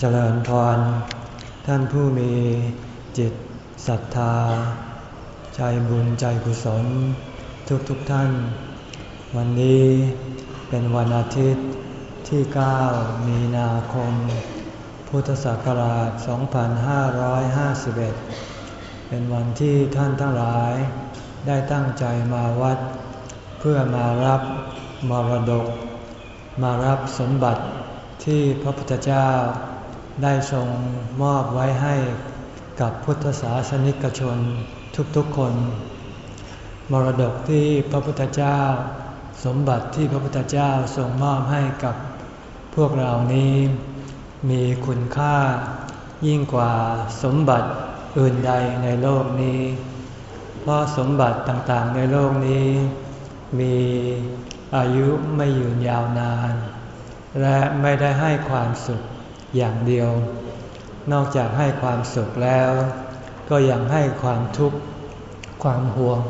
เจริญพร ท่านผู้มีจิตศรัทธา ใจบุญใจกุศล ทุกทุกท่าน วันนี้เป็นวันอาทิตย์ที่ 9 มีนาคม พุทธศักราช 2551 เป็นวันที่ท่านทั้งหลาย ได้ตั้งใจมาวัด เพื่อมารับมรดก มารับสมบัติที่พระพุทธเจ้า ได้ทรงมอบไว้ให้กับพุทธศาสนิกชนทุกๆคน มรดกที่พระพุทธเจ้า สมบัติที่พระพุทธเจ้าทรงมอบให้กับพวกเรานี้ มีคุณค่ายิ่งกว่าสมบัติอื่นใดในโลกนี้ เพราะสมบัติต่างๆในโลกนี้ มีอายุไม่ยืนยาวนาน และไม่ได้ให้ความสุข อย่างเดียว นอกจากให้ความสุขแล้ว ก็ยังให้ความทุกข์ ความห่วง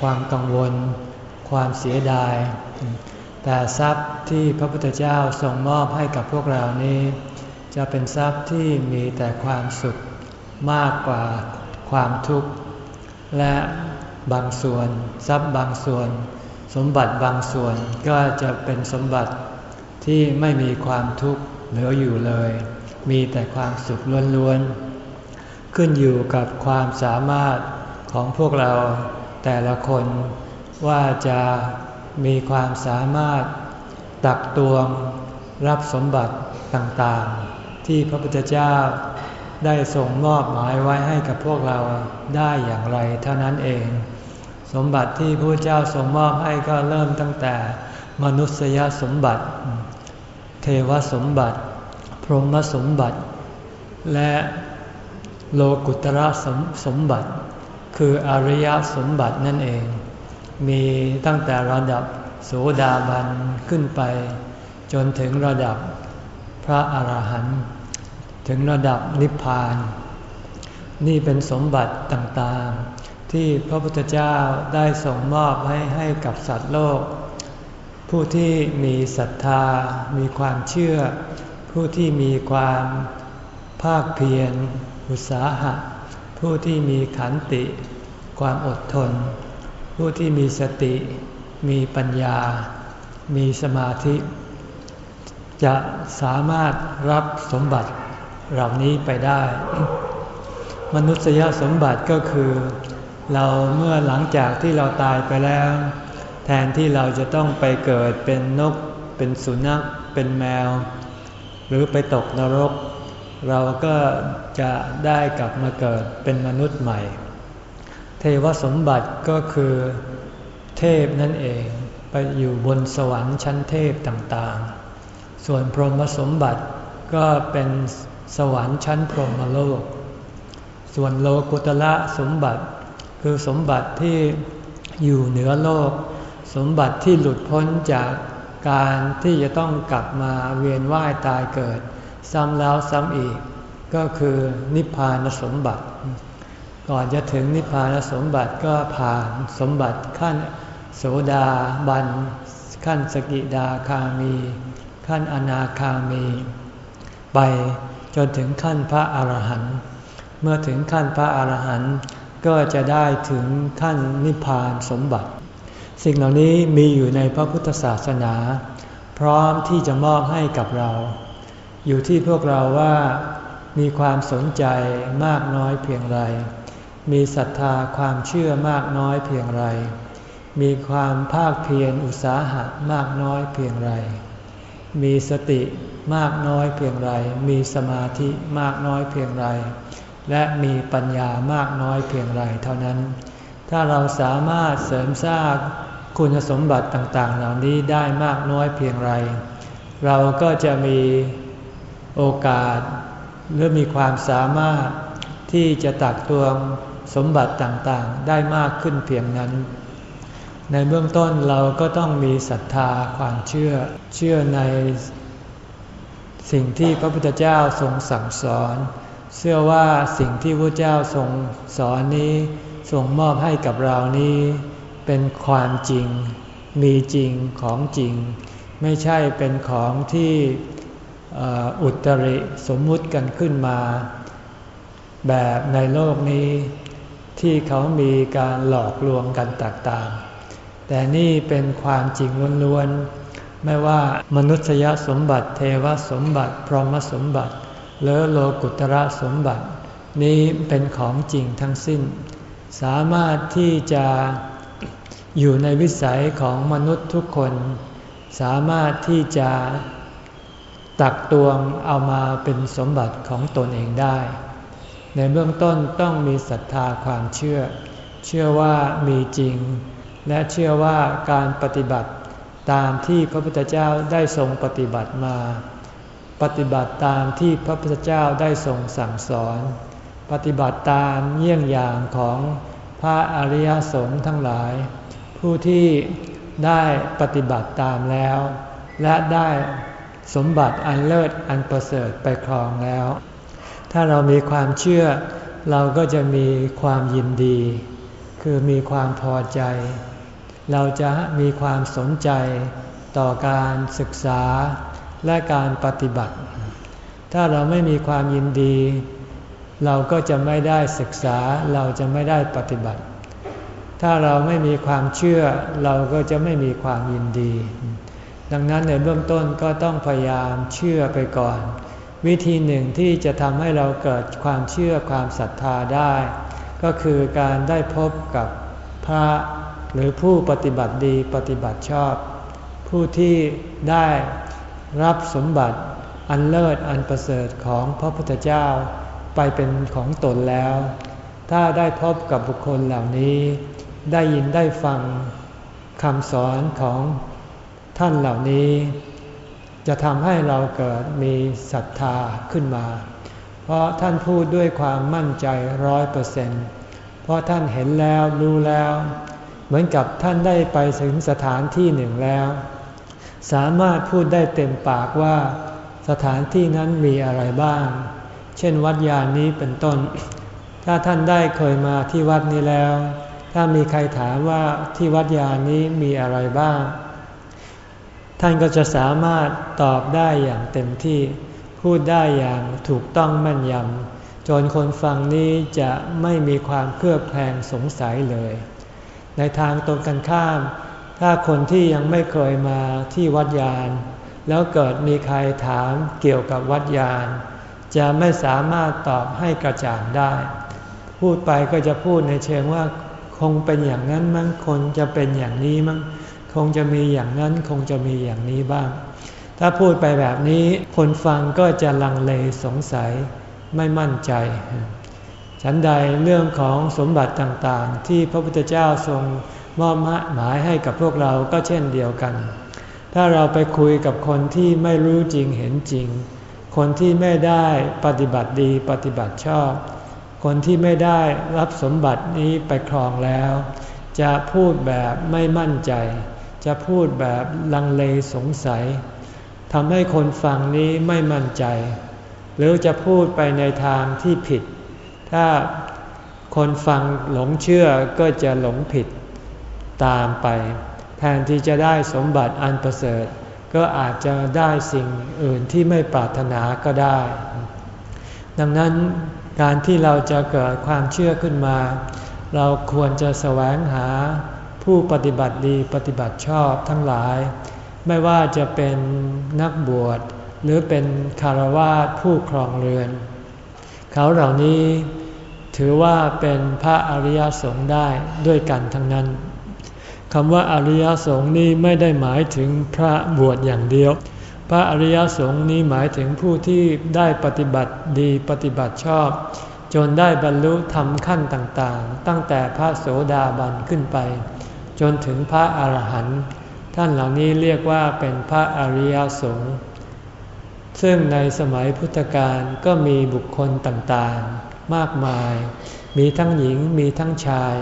ความกังวล ความเสียดาย แต่ทรัพย์ที่พระพุทธเจ้าทรงมอบให้กับพวกเรานี้ จะเป็นทรัพย์ที่มีแต่ความสุขมากกว่าความทุกข์ และบางส่วนทรัพย์บางส่วน สมบัติบางส่วนก็จะเป็นสมบัติที่ไม่มีความทุกข์ เหลืออยู่เลย มีแต่ความสุขล้วนๆ ขึ้นอยู่กับความสามารถของพวกเราแต่ละคนว่าจะมีความสามารถตักตวงรับสมบัติต่างๆ ที่พระพุทธเจ้าได้ส่งมอบหมายไว้ให้กับพวกเราได้อย่างไรเท่านั้นเอง สมบัติที่พระเจ้าส่งมอบให้ก็เริ่มตั้งแต่มนุษยสมบัติ เทวสมบัติ พรหมสมบัติ และโลกุตระสมสมบัติ คืออริยสมบัตินั่นเอง มีตั้งแต่ระดับโสดาบันขึ้นไป จนถึงระดับพระอาหารหันต์ถึงระดับนิพพาน นี่เป็นสมบัติต่างๆ ที่พระพุทธเจ้าได้ส่งมอบให้ให้กับสัตว์โลก ผู้ที่มีศรัทธา มีความเชื่อ ผู้ที่มีความภาคเพียร อุตสาหะ ผู้ที่มีขันติ ความอดทน ผู้ที่มีสติ มีปัญญา มีสมาธิ จะสามารถรับสมบัติเหล่านี้ไปได้ มนุษยสมบัติก็คือ เราเมื่อหลังจากที่เราตายไปแล้ว ทนที่เราจะต้องไปเกิดเป็นนก เป็นสุนัข เป็นแมว หรือไปตกนรก เราก็จะได้กลับมาเกิดเป็นมนุษย์ใหม่ เทวสมบัติก็คือเทพนั่นเองไปอยู่บนสวรรค์ชั้นเทพต่างๆ ส่วนพรหมสมบัติก็เป็นสวรรค์ชั้นพรหมโลก ส่วนโลกุตละสมบัติ คือสมบัติที่อยู่เหนือโลก สมบัติที่หลุดพ้นจากการที่จะต้องกลับมาเวียนว่ายตายเกิด ซ้ำแล้วซ้ำอีก ก็คือนิพพานสมบัติ ก่อนจะถึงนิพพานสมบัติก็ผ่านสมบัติขั้นโสดาบัน ขั้นสกิดาคามี ขั้นอนาคามี ไปจนถึงขั้นพระอาหารหันต์เมื่อถึงขั้นพระอาหารหันต์ก็จะได้ถึงขั้นนิพพานสมบัติ สิ่งเหล่านี้มีอยู่ในพระพุทธศาสนา พร้อมที่จะมอบให้กับเรา อยู่ที่พวกเราว่ามีความสนใจมากน้อยเพียงไร มีศรัทธาความเชื่อมากน้อยเพียงไร มีความภาคเพียรอุตสาหะมากน้อยเพียงไร มีสติมากน้อยเพียงไร มีสมาธิมากน้อยเพียงไร และมีปัญญามากน้อยเพียงไรเท่านั้น ถ้าเราสามารถเสริมสร้าง คุณสมบัติต่างๆ เหล่านี้ได้มากน้อยเพียงไร เราก็จะมีโอกาสหรือมีความสามารถที่จะตักตวงสมบัติต่างๆ ได้มากขึ้นเพียงนั้น ในเบื้องต้นเราก็ต้องมีศรัทธาความเชื่อ เชื่อในสิ่งที่พระพุทธเจ้าทรงสั่งสอน เชื่อว่าสิ่งที่พระเจ้าทรงสอนนี้ทรงมอบให้กับเรานี้ เป็นความจริง มีจริงของจริง ไม่ใช่เป็นของที่อุตริสมมุติกันขึ้นมา แบบในโลกนี้ ที่เขามีการหลอกลวงกันต่างๆ แต่นี่เป็นความจริงล้วนๆ ไม่ว่ามนุษยสมบัติ เทวสมบัติ พรหมสมบัติหรือโลกุตระสมบัติ นี้เป็นของจริงทั้งสิ้น สามารถที่จะ อยู่ในวิสัยของมนุษย์ทุกคน สามารถที่จะตักตวงเอามาเป็นสมบัติของตนเองได้ ในเบื้องต้นต้องมีศรัทธาความเชื่อ เชื่อว่ามีจริง และเชื่อว่าการปฏิบัติตามที่พระพุทธเจ้าได้ทรงปฏิบัติมา ปฏิบัติตามที่พระพุทธเจ้าได้ทรงสั่งสอน ปฏิบัติตามเยี่ยงอย่างของพระอริยสงฆ์ทั้งหลาย ผู้ที่ได้ปฏิบัติตามแล้ว และได้สมบัติอันเลิศอันประเสริฐไปครองแล้ว ถ้าเรามีความเชื่อ เราก็จะมีความยินดี คือมีความพอใจ เราจะมีความสนใจต่อการศึกษาและการปฏิบัติ ถ้าเราไม่มีความยินดี เราก็จะไม่ได้ศึกษาเราจะไม่ได้ปฏิบัติ ถ้าเราไม่มีความเชื่อเราก็จะไม่มีความยินดี ดังนั้นในเบื้องต้นก็ต้องพยายามเชื่อไปก่อน วิธีหนึ่งที่จะทำให้เราเกิดความเชื่อความศรัทธาได้ ก็คือการได้พบกับพระหรือผู้ปฏิบัติดีปฏิบัติชอบ ผู้ที่ได้รับสมบัติอันเลิศอันประเสริฐของพระพุทธเจ้าไปเป็นของตนแล้ว ถ้าได้พบกับบุคคลเหล่านี้ ได้ยินได้ฟังคำสอนของท่านเหล่านี้ จะทำให้เราเกิดมีศรัทธาขึ้นมา เพราะท่านพูดด้วยความมั่นใจร้อยเปอร์เซนต์เพราะท่านเห็นแล้วรู้แล้ว เหมือนกับท่านได้ไปถึงสถานที่หนึ่งแล้ว สามารถพูดได้เต็มปากว่าสถานที่นั้นมีอะไรบ้าง เช่นวัดยานนี้เป็นต้น ถ้าท่านได้เคยมาที่วัดนี้แล้ว ถ้ามีใครถามว่าที่วัดยานี้มีอะไรบ้าง ท่านก็จะสามารถตอบได้อย่างเต็มที่พูดได้อย่างถูกต้องแม่นยำจนคนฟังนี้จะไม่มีความเครือบแคลงสงสัยเลย ในทางตรงกันข้าม ถ้าคนที่ยังไม่เคยมาที่วัดยาน แล้วเกิดมีใครถามเกี่ยวกับวัดยาน จะไม่สามารถตอบให้กระจ่างได้ พูดไปก็จะพูดในเชิงว่า คงเป็นอย่างนั้นมั้งคนจะเป็นอย่างนี้มั้งคงจะมีอย่างนั้นคงจะมีอย่างนี้บ้าง ถ้าพูดไปแบบนี้คนฟังก็จะลังเลสงสัยไม่มั่นใจ ฉันใดเรื่องของสมบัติต่างๆ ที่พระพุทธเจ้าทรงมอบหมายให้กับพวกเราก็เช่นเดียวกัน ถ้าเราไปคุยกับคนที่ไม่รู้จริงเห็นจริง คนที่ไม่ได้ปฏิบัติดีปฏิบัติชอบ คนที่ไม่ได้รับสมบัตินี้ไปครองแล้ว จะพูดแบบไม่มั่นใจ จะพูดแบบลังเลสงสัยทำให้คนฟังนี้ไม่มั่นใจ หรือจะพูดไปในทางที่ผิด ถ้าคนฟังหลงเชื่อก็จะหลงผิดตามไป แทนที่จะได้สมบัติอันประเสริฐ ก็อาจจะได้สิ่งอื่นที่ไม่ปรารถนาก็ได้ ดังนั้นการที่เราจะเกิดความเชื่อขึ้นมา เราควรจะแสวงหาผู้ปฏิบัติดีปฏิบัติชอบทั้งหลาย ไม่ว่าจะเป็นนักบวชหรือเป็นคารวาสผู้ครองเรือน เขาเหล่านี้ถือว่าเป็นพระอริยสงฆ์ได้ด้วยกันทั้งนั้นคำว่าอริยสงฆ์นี้ไม่ได้หมายถึงพระบวชอย่างเดียว พระอริยสงฆ์นี้หมายถึงผู้ที่ได้ปฏิบัติดีปฏิบัติชอบ จนได้บรรลุธรรมขั้นต่างๆ ตั้งแต่พระโสดาบันขึ้นไป จนถึงพระอาหารหันต์ท่านเหล่านี้เรียกว่าเป็นพระอริยสงฆ์ซึ่งในสมัยพุทธกาลก็มีบุคคลต่างๆ มากมาย มีทั้งหญิงมีทั้งชาย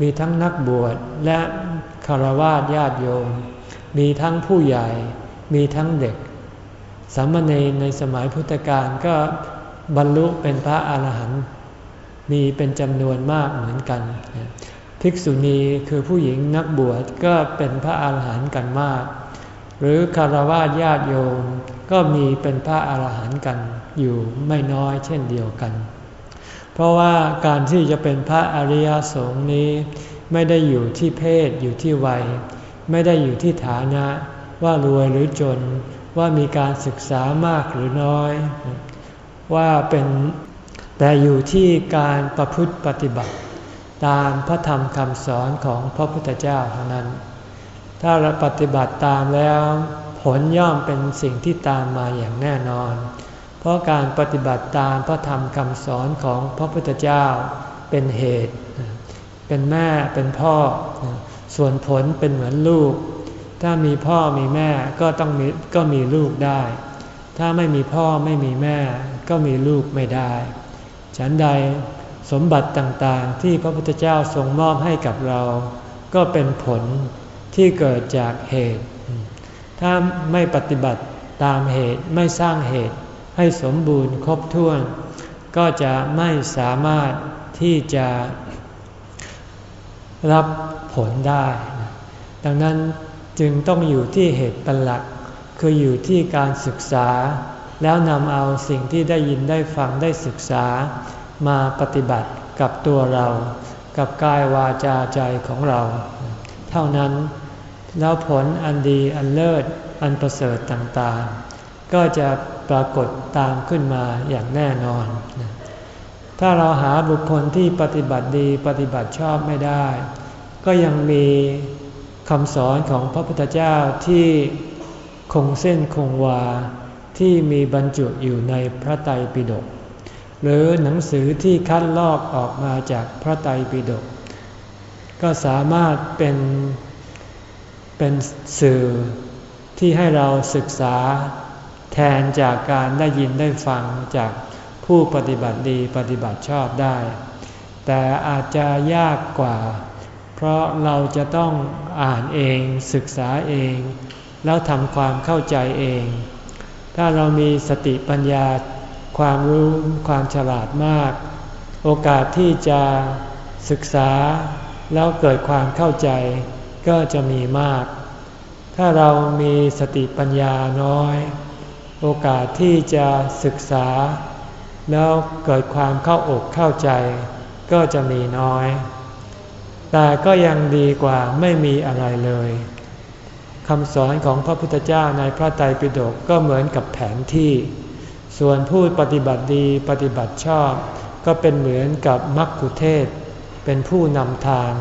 มีทั้งนักบวชและคารวะญาติโยม มีทั้งผู้ใหญ่ มีทั้งเด็ก สามเณรในสมัยพุทธกาลก็บรรลุเป็นพระอาหารหันต์มีเป็นจำนวนมากเหมือนกัน ภิกษุณีคือผู้หญิงนักบวชก็เป็นพระอาหารหันต์กันมาก หรือคารวะญาติโยมก็มีเป็นพระอาหารหันต์กันอยู่ไม่น้อยเช่นเดียวกัน เพราะว่าการที่จะเป็นพระอริยสงฆ์นี้ ไม่ได้อยู่ที่เพศอยู่ที่วัย ไม่ได้อยู่ที่ฐานะ ว่ารวยหรือจน ว่ามีการศึกษามากหรือน้อย ว่าเป็นแต่อยู่ที่การประพฤติปฏิบัติ ตามพระธรรมคำสอนของพระพุทธเจ้าเท่านั้น ถ้าเราปฏิบัติตามแล้วผลย่อมเป็นสิ่งที่ตามมาอย่างแน่นอน เพราะการปฏิบัติตามพระธรรมคำสอนของพระพุทธเจ้าเป็นเหตุ เป็นแม่เป็นพ่อ ส่วนผลเป็นเหมือนลูก ถ้ามีพ่อมีแม่ก็ต้องมีก็มีลูกได้ ถ้าไม่มีพ่อไม่มีแม่ ก็มีลูกไม่ได้ ฉันใดสมบัติต่างๆ ที่พระพุทธเจ้าทรงมอบให้กับเรา ก็เป็นผลที่เกิดจากเหตุ ถ้าไม่ปฏิบัติตามเหตุไม่สร้างเหตุให้สมบูรณ์ครบถ้วน ก็จะไม่สามารถที่จะรับผลได้ ดังนั้น จึงต้องอยู่ที่เหตุเป็นหลัก คืออยู่ที่การศึกษา แล้วนำเอาสิ่งที่ได้ยินได้ฟังได้ศึกษา มาปฏิบัติกับตัวเรา กับกายวาจาใจของเรา เท่านั้น แล้วผลอันดีอันเลิศอันประเสริฐต่างๆ ก็จะปรากฏตามขึ้นมาอย่างแน่นอน ถ้าเราหาบุคคลที่ปฏิบัติดีปฏิบัติชอบไม่ได้ ก็ยังมี คำสอนของพระพุทธเจ้าที่คงเส้นคงวาที่มีบรรจุอยู่ในพระไตรปิฎกหรือหนังสือที่คัดลอกออกมาจากพระไตรปิฎกก็สามารถเป็นเป็นสื่อที่ให้เราศึกษาแทนจากการได้ยินได้ฟังจากผู้ปฏิบัติดีปฏิบัติชอบได้ แต่อาจจะยากกว่า ราะเราจะต้องอ่านเองศึกษาเอง แล้วทำความเข้าใจเอง ถ้าเรามีสติปัญญาความรู้ความฉลาดมาก โอกาสที่จะศึกษาแล้วเกิดความเข้าใจก็จะมีมาก ถ้าเรามีสติปัญญาน้อย โอกาสที่จะศึกษา แล้วเกิดความเข้าอกเข้าใจ ก็จะมีน้อย แต่ก็ยังดีกว่าไม่มีอะไรเลยคำสอนของพระพุทธเจ้าในพระไตรปิฎกก็เหมือนกับแผนที่ ส่วนผู้ปฏิบัติดีปฏิบัติชอบ ก็เป็นเหมือนกับมักคุเทศ เป็นผู้นำทาง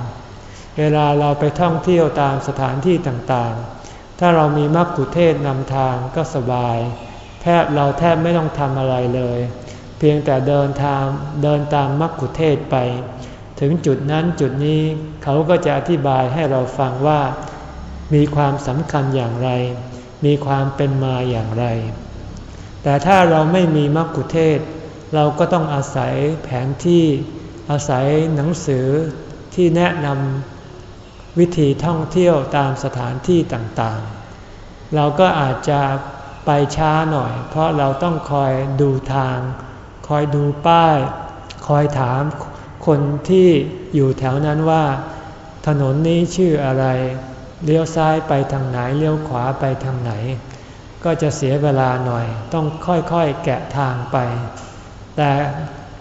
เวลาเราไปท่องเที่ยวตามสถานที่ต่างๆ ถ้าเรามีมักคุเทศนำทางก็สบาย แทบเราแทบไม่ต้องทำอะไรเลย เพียงแต่เดินทางเดินตามมักคุเทศไป ถึงจุดนั้นจุดนี้เขาก็จะอธิบายให้เราฟังว่า มีความสำคัญอย่างไร มีความเป็นมาอย่างไร แต่ถ้าเราไม่มีมรรคุเทศ เราก็ต้องอาศัยแผนที่อาศัยหนังสือที่แนะนำวิธีท่องเที่ยวตามสถานที่ต่างๆ เราก็อาจจะไปช้าหน่อย เพราะเราต้องคอยดูทาง คอยดูป้าย คอยถาม คนที่อยู่แถวนั้นว่า ถนนนี้ชื่ออะไร เลี้ยวซ้ายไปทางไหน เลี้ยวขวาไปทางไหน ก็จะเสียเวลาหน่อย ต้องค่อยๆแกะทางไป แต่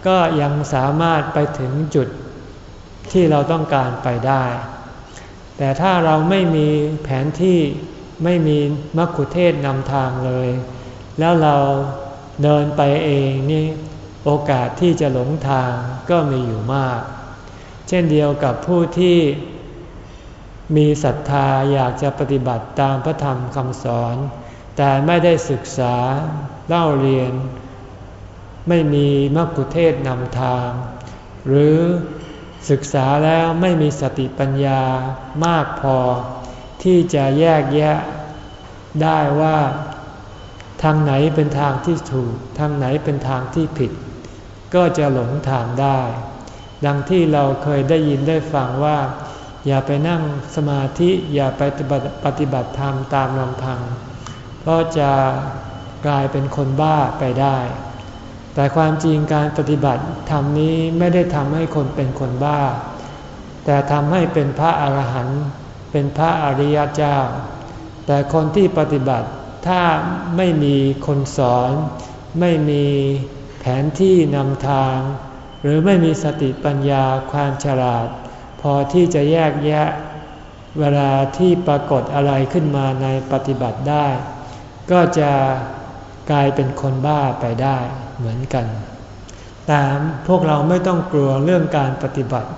ก็ยังสามารถไปถึงจุดที่เราต้องการไปได้ แต่ถ้าเราไม่มีแผนที่ไม่มีมัคคุเทศนำทางเลย แล้วเราเดินไปเองนี่ โอกาสที่จะหลงทางก็มีอยู่มาก เช่นเดียวกับผู้ที่มีศรัทธาอยากจะปฏิบัติตามพระธรรมคำสอน แต่ไม่ได้ศึกษาเล่าเรียน ไม่มีมักคุเทศนำทาง หรือศึกษาแล้วไม่มีสติปัญญามากพอ ที่จะแยกแยะได้ว่า ทางไหนเป็นทางที่ถูก ทางไหนเป็นทางที่ผิด ก็จะหลงทางได้ ดังที่เราเคยได้ยินได้ฟังว่า อย่าไปนั่งสมาธิอย่าไปปฏิบัติธรรมตามลำพัง เพราะจะกลายเป็นคนบ้าไปได้ แต่ความจริงการปฏิบัติธรรมนี้ไม่ได้ทำให้คนเป็นคนบ้า แต่ทำให้เป็นพระอรหันต์เป็นพระอริยเจ้า แต่คนที่ปฏิบัติถ้าไม่มีคนสอน ไม่มี แผนที่นำทาง หรือไม่มีสติปัญญาความฉลาด พอที่จะแยกแยะ เวลาที่ปรากฏอะไรขึ้นมาในปฏิบัติได้ ก็จะกลายเป็นคนบ้าไปได้เหมือนกัน แต่พวกเราไม่ต้องกลัวเรื่องการปฏิบัติ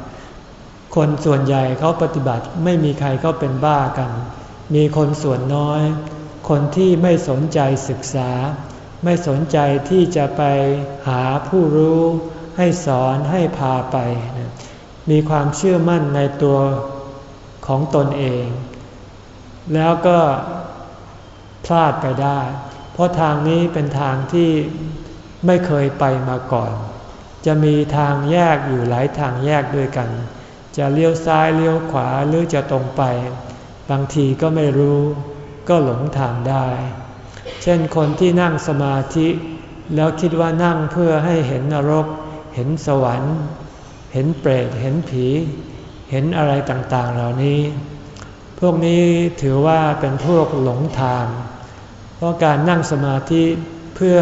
คนส่วนใหญ่เขาปฏิบัติไม่มีใครเขาเป็นบ้ากัน มีคนส่วนน้อย คนที่ไม่สนใจศึกษา ไม่สนใจที่จะไปหาผู้รู้ ให้สอนให้พาไป มีความเชื่อมั่นในตัวของตนเอง แล้วก็พลาดไปได้ เพราะทางนี้เป็นทางที่ไม่เคยไปมาก่อน จะมีทางแยกอยู่หลายทางแยกด้วยกัน จะเลี้ยวซ้ายเลี้ยวขวาหรือจะตรงไป บางทีก็ไม่รู้ ก็หลงทางได้ เช่นคนที่นั่งสมาธิ แล้วคิดว่านั่งเพื่อให้เห็นนรก เห็นสวรรค์ เห็นเปรต เห็นผี เห็นอะไรต่างๆ เหล่านี้ พวกนี้ถือว่าเป็นพวกหลงทาง เพราะการนั่งสมาธิเพื่อ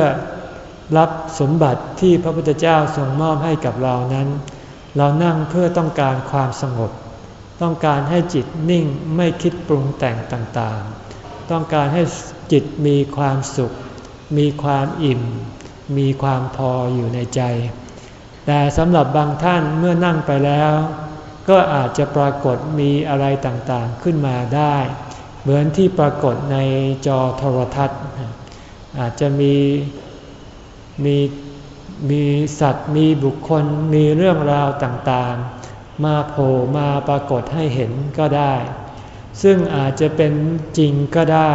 รับสมบัติที่พระพุทธเจ้าทรงมอบให้กับเรานั้น เรานั่งเพื่อต้องการความสงบ ต้องการให้จิตนิ่งไม่คิดปรุงแต่งต่างๆ ต้องการให้ จิตมีความสุข มีความอิ่ม มีความพออยู่ในใจ แต่สำหรับบางท่านเมื่อนั่งไปแล้ว ก็อาจจะปรากฏมีอะไรต่างๆขึ้นมาได้ เหมือนที่ปรากฏในจอโทรทัศน์ อาจจะมีมีมีสัตว์มีบุคคลมีเรื่องราวต่างๆ มาโผล่มาปรากฏให้เห็นก็ได้ ซึ่งอาจจะเป็นจริงก็ได้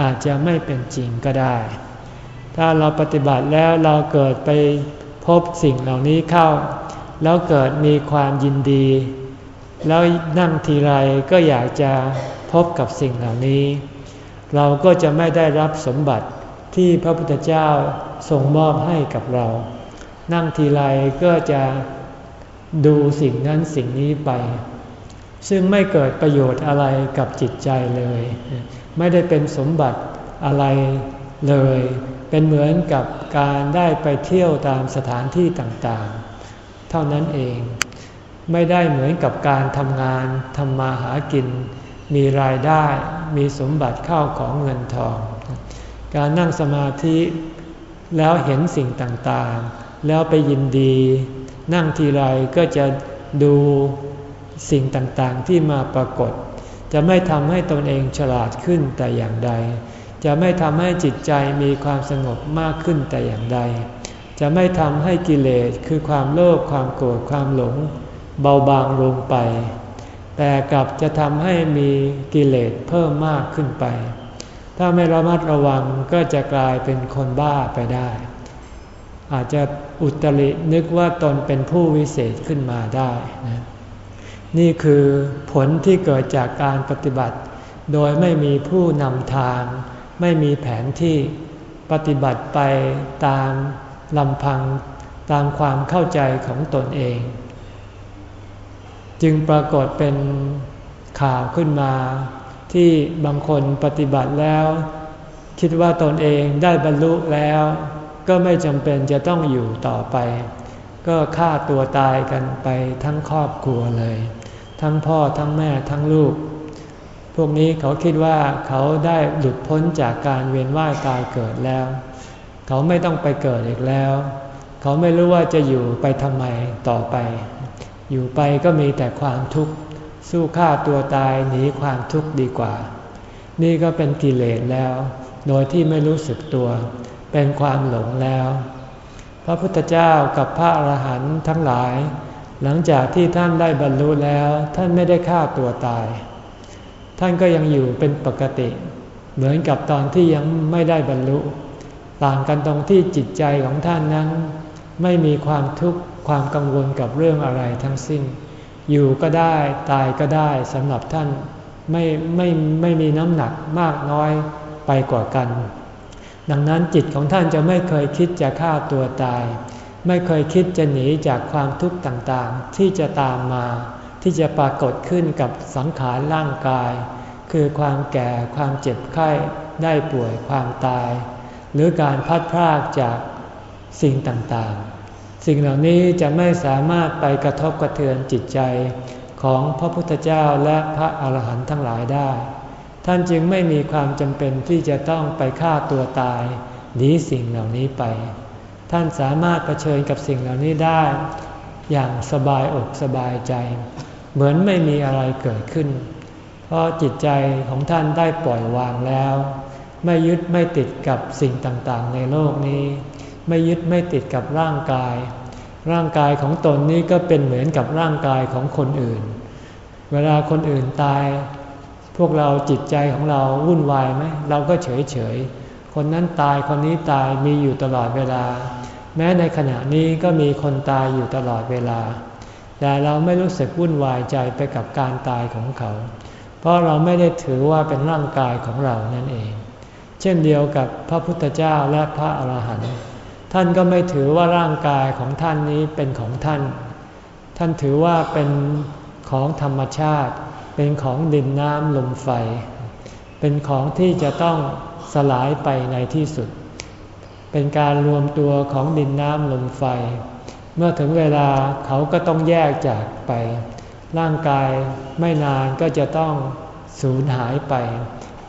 อาจจะไม่เป็นจริงก็ได้ ถ้าเราปฏิบัติแล้วเราเกิดไปพบสิ่งเหล่านี้เข้า แล้วเกิดมีความยินดี แล้วนั่งทีไรก็อยากจะพบกับสิ่งเหล่านี้ เราก็จะไม่ได้รับสมบัติที่พระพุทธเจ้าทรงมอบให้กับเรา นั่งทีไรก็จะดูสิ่งนั้นสิ่งนี้ไป ซึ่งไม่เกิดประโยชน์อะไรกับจิตใจเลย ไม่ได้เป็นสมบัติอะไรเลย เป็นเหมือนกับการได้ไปเที่ยวตามสถานที่ต่างๆ เท่านั้นเอง ไม่ได้เหมือนกับการทำงานทำมาหากิน มีรายได้มีสมบัติเข้าของเงินทอง การนั่งสมาธิแล้วเห็นสิ่งต่างๆ แล้วไปยินดี นั่งทีไรก็จะดูสิ่งต่างๆที่มาปรากฏ จะไม่ทำให้ตนเองฉลาดขึ้นแต่อย่างใด จะไม่ทำให้จิตใจมีความสงบมากขึ้นแต่อย่างใด จะไม่ทำให้กิเลสคือความโลภความโกรธความหลง เบาบางลงไป แต่กลับจะทำให้มีกิเลสเพิ่มมากขึ้นไป ถ้าไม่ระมัดระวังก็จะกลายเป็นคนบ้าไปได้ อาจจะอุตรินึกว่าตนเป็นผู้วิเศษขึ้นมาได้นะ นี่คือผลที่เกิดจากการปฏิบัติ โดยไม่มีผู้นำทาง ไม่มีแผนที่ปฏิบัติไปตามลำพังตามความเข้าใจของตนเอง จึงปรากฏเป็นข่าวขึ้นมา ที่บางคนปฏิบัติแล้ว คิดว่าตนเองได้บรรลุแล้ว ก็ไม่จำเป็นจะต้องอยู่ต่อไป ก็ฆ่าตัวตายกันไปทั้งครอบครัวเลย ทั้งพ่อทั้งแม่ทั้งลูก พวกนี้เขาคิดว่าเขาได้หลุดพ้นจากการเวียนว่ายตายเกิดแล้ว เขาไม่ต้องไปเกิดอีกแล้ว เขาไม่รู้ว่าจะอยู่ไปทำไมต่อไป อยู่ไปก็มีแต่ความทุกข์ สู้ฆ่าตัวตายหนีความทุกข์ดีกว่า นี่ก็เป็นกิเลสแล้ว โดยที่ไม่รู้สึกตัว เป็นความหลงแล้ว พระพุทธเจ้ากับพระอรหันต์ทั้งหลาย หลังจากที่ท่านได้บรรลุแล้วท่านไม่ได้ฆ่าตัวตาย ท่านก็ยังอยู่เป็นปกติ เหมือนกับตอนที่ยังไม่ได้บรรลุ ต่างกันตรงที่จิตใจของท่านนั้น ไม่มีความทุกข์ความกังวลกับเรื่องอะไรทั้งสิ้น อยู่ก็ได้ตายก็ได้สำหรับท่านไม่ไม่ไม่มีน้ำหนักมากน้อยไปกว่ากัน ดังนั้นจิตของท่านจะไม่เคยคิดจะฆ่าตัวตาย ไม่เคยคิดจะหนีจากความทุกข์ต่างๆ ที่จะตามมา ที่จะปรากฏขึ้นกับสังขารร่างกาย คือความแก่ความเจ็บไข้ได้ป่วยความตาย หรือการพัดพรากจากสิ่งต่างๆ สิ่งเหล่านี้จะไม่สามารถไปกระทบกระเทือนจิตใจของพระพุทธเจ้าและพระอาหารหันต์ทั้งหลายได้ ท่านจึงไม่มีความจำเป็นที่จะต้องไปฆ่าตัวตายหนีสิ่งเหล่านี้ไป ท่านสามารถเผชิญกับสิ่งเหล่านี้ได้ อย่างสบายอกสบายใจ เหมือนไม่มีอะไรเกิดขึ้น เพราะจิตใจของท่านได้ปล่อยวางแล้ว ไม่ยึดไม่ติดกับสิ่งต่างๆ ในโลกนี้ ไม่ยึดไม่ติดกับร่างกาย ร่างกายของตนนี้ก็เป็นเหมือนกับร่างกายของคนอื่น เวลาคนอื่นตาย พวกเราจิตใจของเราวุ่นวายไหมเราก็เฉยเฉย คนนั้นตายคนนี้ตายมีอยู่ตลอดเวลา แม้ในขณะนี้ก็มีคนตายอยู่ตลอดเวลา แต่เราไม่รู้สึกวุ่นวายใจไปกับการตายของเขา เพราะเราไม่ได้ถือว่าเป็นร่างกายของเรานั่นเอง เช่นเดียวกับพระพุทธเจ้าและพระอาหารหันต์ท่านก็ไม่ถือว่าร่างกายของท่านนี้เป็นของท่าน ท่านถือว่าเป็นของธรรมชาติ เป็นของดินน้ำลมไฟ เป็นของที่จะต้อง สลายไปในที่สุด เป็นการรวมตัวของดินน้ำลมไฟ เมื่อถึงเวลาเขาก็ต้องแยกจากไป ร่างกายไม่นานก็จะต้องสูญหายไป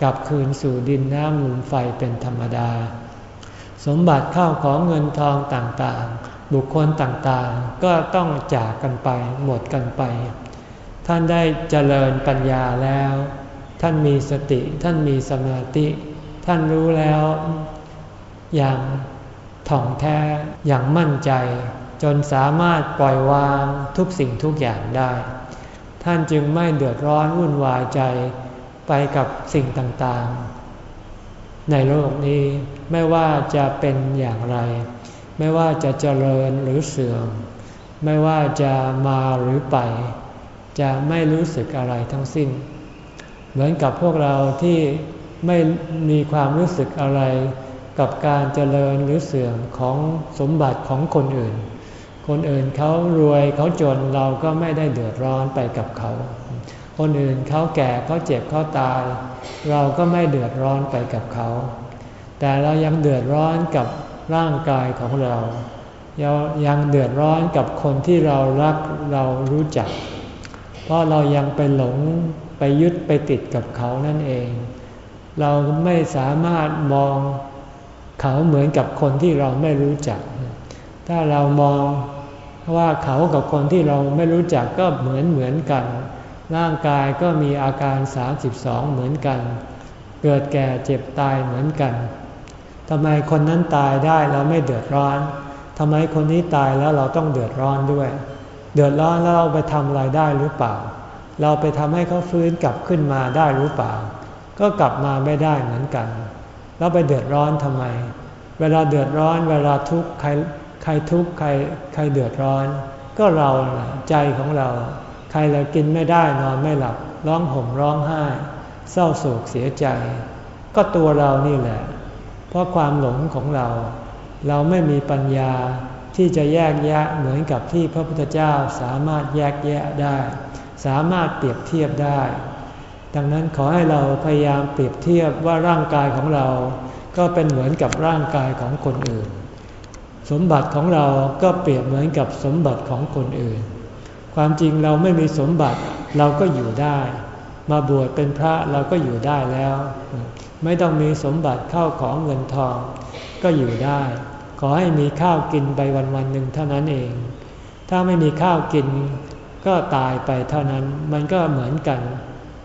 กลับคืนสู่ดินน้ำลมไฟเป็นธรรมดา สมบัติข้าวของเงินทองต่างๆ บุคคลต่างๆ ก็ต้องจากกันไปหมดกันไป ท่านได้เจริญปัญญาแล้ว ท่านมีสติท่านมีสมาธิ ท่านรู้แล้วอย่างถ่องแท้อย่างมั่นใจ จนสามารถปล่อยวางทุกสิ่งทุกอย่างได้ ท่านจึงไม่เดือดร้อนวุ่นวายใจไปกับสิ่งต่างๆ ในโลกนี้ไม่ว่าจะเป็นอย่างไร ไม่ว่าจะเจริญหรือเสื่อม ไม่ว่าจะมาหรือไป จะไม่รู้สึกอะไรทั้งสิ้น เหมือนกับพวกเราที่ ไม่มีความรู้สึกอะไรกับการเจริญหรือเสื่อมของสมบัติของคนอื่น คนอื่นเขารวยเขาจนเราก็ไม่ได้เดือดร้อนไปกับเขา คนอื่นเขาแก่เขาเจ็บเขาตาย เราก็ไม่เดือดร้อนไปกับเขา แต่เรายังเดือดร้อนกับร่างกายของเรา ยังเดือดร้อนกับคนที่เรารักเรารู้จัก เพราะเรายังไปหลงไปยึดไปติดกับเขานั่นเอง เราไม่สามารถมองเขาเหมือนกับคนที่เราไม่รู้จัก ถ้าเรามองว่าเขากับคนที่เราไม่รู้จักก็เหมือนเหมือนกัน ร่างกายก็มีอาการ 32 เหมือนกัน เกิดแก่เจ็บตายเหมือนกันทำไมคนนั้นตายได้เราไม่เดือดร้อนทำไมคนนี้ตายแล้วเราต้องเดือดร้อนด้วย เดือดร้อนแล้วเราไปทำอะไรได้หรือเปล่า เราไปทำให้เขาฟื้นกลับขึ้นมาได้หรือเปล่า ก็กลับมาไม่ได้เหมือนกัน แล้วไปเดือดร้อนทำไม เวลาเดือดร้อน เวลาทุกข์ใครใครทุกข์ใครใครเดือดร้อน ก็เราใจของเรา ใครเรากินไม่ได้นอนไม่หลับ ร้องห่มร้องไห้ เศร้าโศกเสียใจ ก็ตัวเรานี่แหละ เพราะความหลงของเรา เราไม่มีปัญญาที่จะแยกแยะเหมือนกับที่พระพุทธเจ้าสามารถแยกแยะได้ สามารถเปรียบเทียบได้ ดังนั้นขอให้เราพยายามเปรียบเทียบว่าร่างกายของเรา ก็เป็นเหมือนกับร่างกายของคนอื่น สมบัติของเราก็เปรียบเหมือนกับสมบัติของคนอื่น ความจริงเราไม่มีสมบัติเราก็อยู่ได้ มาบวชเป็นพระเราก็อยู่ได้แล้ว ไม่ต้องมีสมบัติเข้าของเงินทอง ก็อยู่ได้ ขอให้มีข้าวกินไปวันวันหนึ่งเท่านั้นเอง ถ้าไม่มีข้าวกินก็ตายไปเท่านั้นมันก็เหมือนกัน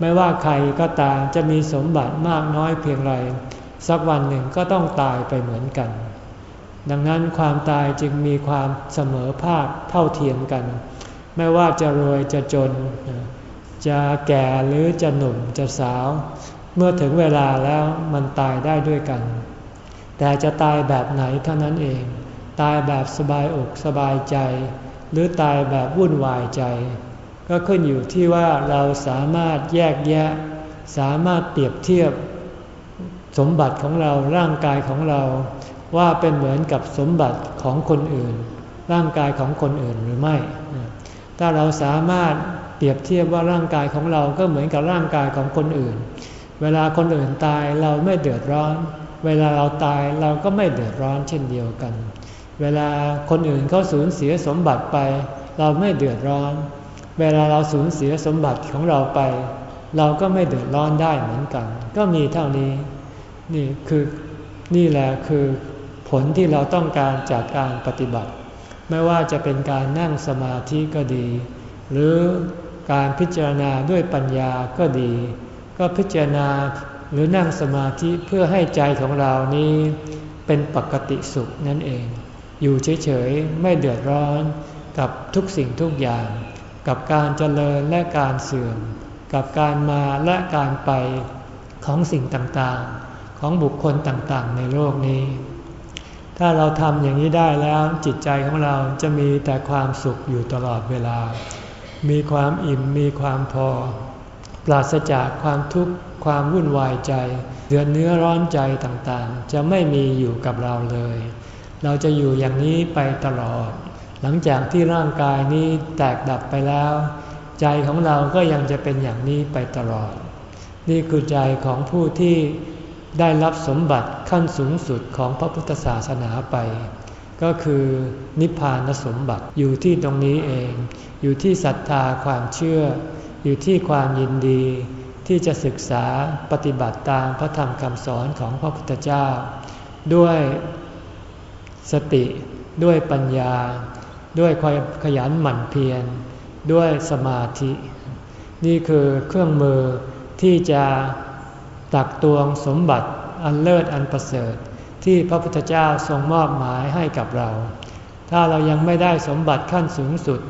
ไม่ว่าใครก็ตามจะมีสมบัติมากน้อยเพียงไรสักวันหนึ่งก็ต้องตายไปเหมือนกัน ดังนั้นความตายจึงมีความเสมอภาคเท่าเทียมกัน ไม่ว่าจะรวยจะจน จะแก่หรือจะหนุ่มจะสาว เมื่อถึงเวลาแล้วมันตายได้ด้วยกัน แต่จะตายแบบไหนเท่านั้นเอง ตายแบบสบายอกสบายใจ หรือตายแบบวุ่นวายใจ ก็ขึ้นอยู่ที่ว่าเราสามารถแยกแยะ สามารถเปรียบเทียบ สมบัติของเราร่างกายของเรา ว่าเป็นเหมือนกับสมบัติของคนอื่น ร่างกายของคนอื่นหรือไม่ ถ้าเราสามารถเปรียบเทียบว่าร่างกายของเราก็เหมือนกับร่างกายของคนอื่น เวลาคนอื่นตายเราไม่เดือดร้อน เวลาเราตายเราก็ไม่เดือดร้อนเช่นเดียวกัน เวลาคนอื่นเขาสูญเสียสมบัติไป เราไม่เดือดร้อนเเวลาเราสูญเสียสมบัติของเราไป เราก็ไม่เดือดร้อนได้เหมือนกัน ก็มีเท่านี้นี่คือนี่แหละคือผลที่เราต้องการจากการปฏิบัติ ไม่ว่าจะเป็นการนั่งสมาธิก็ดี หรือการพิจารณาด้วยปัญญาก็ดี ก็พิจารณาหรือนั่งสมาธิเพื่อให้ใจของเรานี้เป็นปกติสุขนั่นเอง อยู่เฉยๆ ไม่เดือดร้อนกับทุกสิ่งทุกอย่าง กับการเจริญและการเสื่อม กับการมาและการไปของสิ่งต่างๆ ของบุคคลต่างๆ ในโลกนี้ ถ้าเราทำอย่างนี้ได้แล้วจิตใจของเราจะมีแต่ความสุขอยู่ตลอดเวลา มีความอิ่มมีความพอ ปราศจากความทุกข์ความวุ่นวายใจเดือดเนื้อร้อนใจต่างๆ จะไม่มีอยู่กับเราเลย เราจะอยู่อย่างนี้ไปตลอด หลังจากที่ร่างกายนี้แตกดับไปแล้ว ใจของเราก็ยังจะเป็นอย่างนี้ไปตลอด นี่คือใจของผู้ที่ได้รับสมบัติขั้นสูงสุดของพระพุทธศาสนาไป ก็คือนิพพานสมบัติอยู่ที่ตรงนี้เอง อยู่ที่ศรัทธาความเชื่อ อยู่ที่ความยินดี ที่จะศึกษาปฏิบัติตามพระธรรมคำสอนของพระพุทธเจ้า ด้วยสติด้วยปัญญา ด้วยความขยันหมั่นเพียร ด้วยสมาธิ นี่คือเครื่องมือที่จะตักตวงสมบัติอันเลิศอันประเสริฐ ที่พระพุทธเจ้าทรงมอบหมายให้กับเรา ถ้าเรายังไม่ได้สมบัติขั้นสูงสุด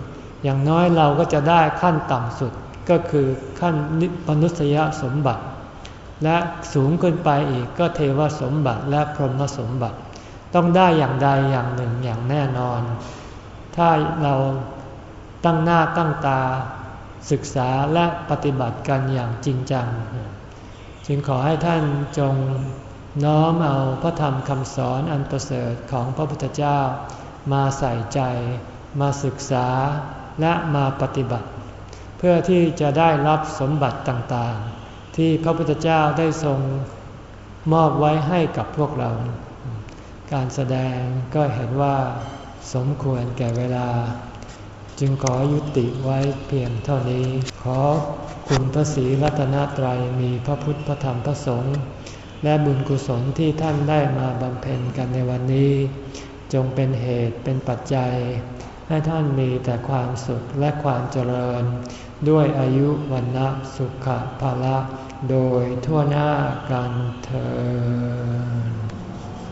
อย่างน้อยเราก็จะได้ขั้นต่ำสุดก็คือขั้นนิพนุสยสมบัติ และสูงขึ้นไปอีกก็เทวสมบัติและพรหมสมบัติ ต้องได้อย่างใดอย่างหนึ่งอย่างแน่นอน ถ้าเราตั้งหน้าตั้งตา ศึกษาและปฏิบัติกันอย่างจริงจัง จึงขอให้ท่านจงน้อมเอาพระธรรมคำสอนอันประเสริฐของพระพุทธเจ้า มาใส่ใจ มาศึกษาและมาปฏิบัติ เพื่อที่จะได้รับสมบัติต่างๆ ที่พระพุทธเจ้าได้ทรงมอบไว้ให้กับพวกเรา การแสดงก็เห็นว่า สมควรแก่เวลา จึงขอยุติไว้เพียงเท่านี้ ขอคุณพระศรีรัตนตรัยมีพระพุทธพระธรรมพระสงฆ์และบุญกุศลที่ท่านได้มาบำเพ็ญกันในวันนี้ จงเป็นเหตุเป็นปัจจัย ให้ท่านมีแต่ความสุขและความเจริญ ด้วยอายุวันนะสุขภาละ โดยทั่วหน้ากันเธอ